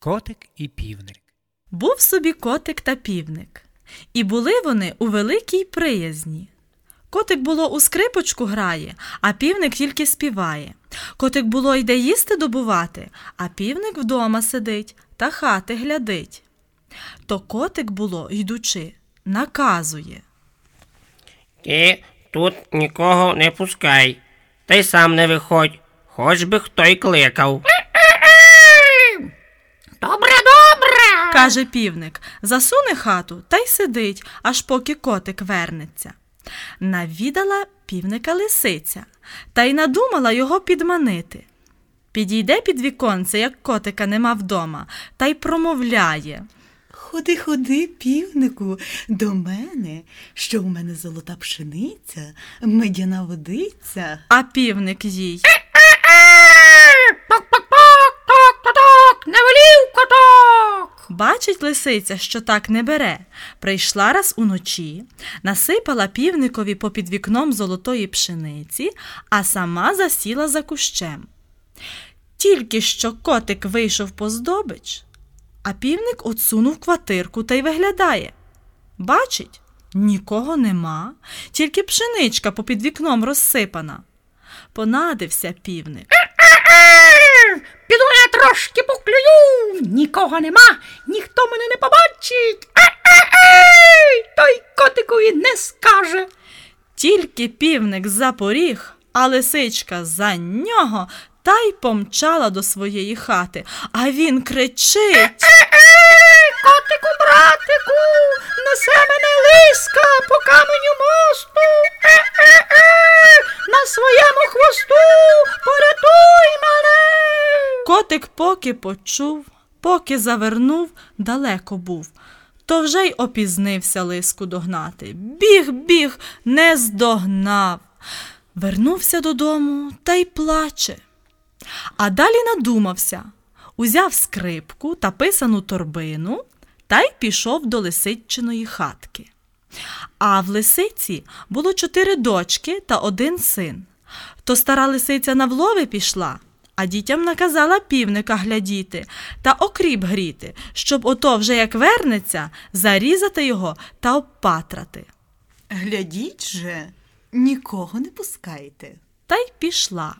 Котик і півник. Був собі котик та півник, і були вони у великій приязні. Котик було у скрипочку грає, а півник тільки співає. Котик було йде їсти добувати, а півник вдома сидить та хати глядить. То котик було, йдучи, наказує. Ти тут нікого не пускай, та й сам не виходь, хоч би хто й кликав. Каже півник, засуне хату та й сидить, аж поки котик вернеться. Навідала півника лисиця та й надумала його підманити. Підійде під віконце, як котика нема вдома, та й промовляє. Ходи, ходи, півнику, до мене, що в мене золота пшениця, медяна водиця. А півник їй. Бачить лисиця, що так не бере. Прийшла раз уночі, насипала півникові попід вікном золотої пшениці, а сама засіла за кущем. Тільки що котик вийшов по здобич, а півник отсунув квартирку та й виглядає. Бачить, нікого нема, тільки пшеничка попід вікном розсипана. Понадився півник. Піду я трошки. Нікого нема, ніхто мене не побачить. Е-е-ей! Той котикові не скаже. Тільки півник запоріг, а лисичка за нього та й помчала до своєї хати. А він кричить. Е-е-ей! Котику, братику, несе мене лиска по каменю мосту. Е-е-ей! На своєму хвосту порятуй мене. Котик поки почув, поки завернув, далеко був. То вже й опізнився лиску догнати. Біг, біг, не здогнав. Вернувся додому та й плаче. А далі надумався, узяв скрипку та писану торбину та й пішов до лисичиної хатки. А в лисиці було чотири дочки та один син. То стара лисиця на влови пішла, а дітям наказала півника глядіти та окріп гріти, щоб ото вже як вернеться, зарізати його та обпатрати. Глядіть же, нікого не пускайте. Та й пішла.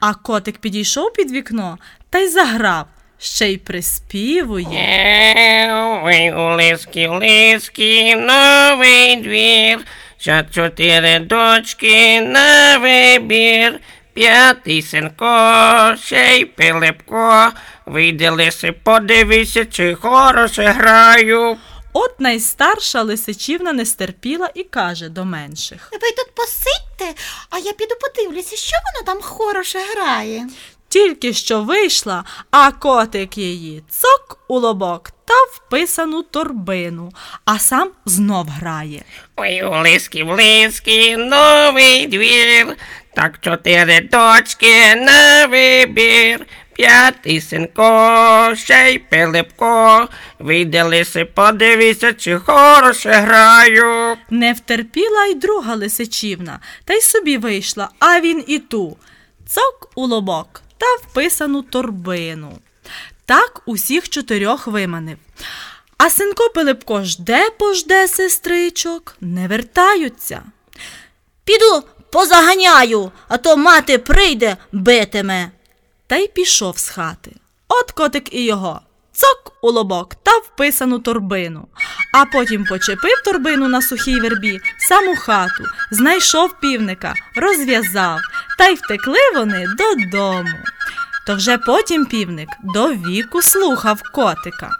А котик підійшов під вікно та й заграв, ще й приспівує. Ой, у лиски, у лиски, новий двір, за чотири дочки на вибір. П'ятий синко, ще й Пилипко, вийди лиси, подивися, чи хороше граю. От найстарша лисичівна не стерпіла і каже до менших. Ви тут посидьте, а я піду подивлюся, що воно там хороше грає. Тільки що вийшла, а котик її цок у лобок та вписану торбину, а сам знов грає. Ой, у лиски, в лиски, новий двір, так чотири дочки на вибір. П'ятий синко, ще й Пилипко, вийди лиси, чи хороше граю. Не втерпіла й друга лисичівна, та й собі вийшла, а він і ту. Цок у лобок та вписану торбину. Так усіх чотирьох виманив. А синко Пилипко жде пожде сестричок, не вертаються. Піду позаганяю, а то мати прийде битиме. Та й пішов з хати. От котик і його. Цок у лобок та вписану торбину. А потім почепив торбину на сухій вербі, саму хату, знайшов півника, розв'язав, та й втекли вони додому. То вже потім півник до віку слухав котика.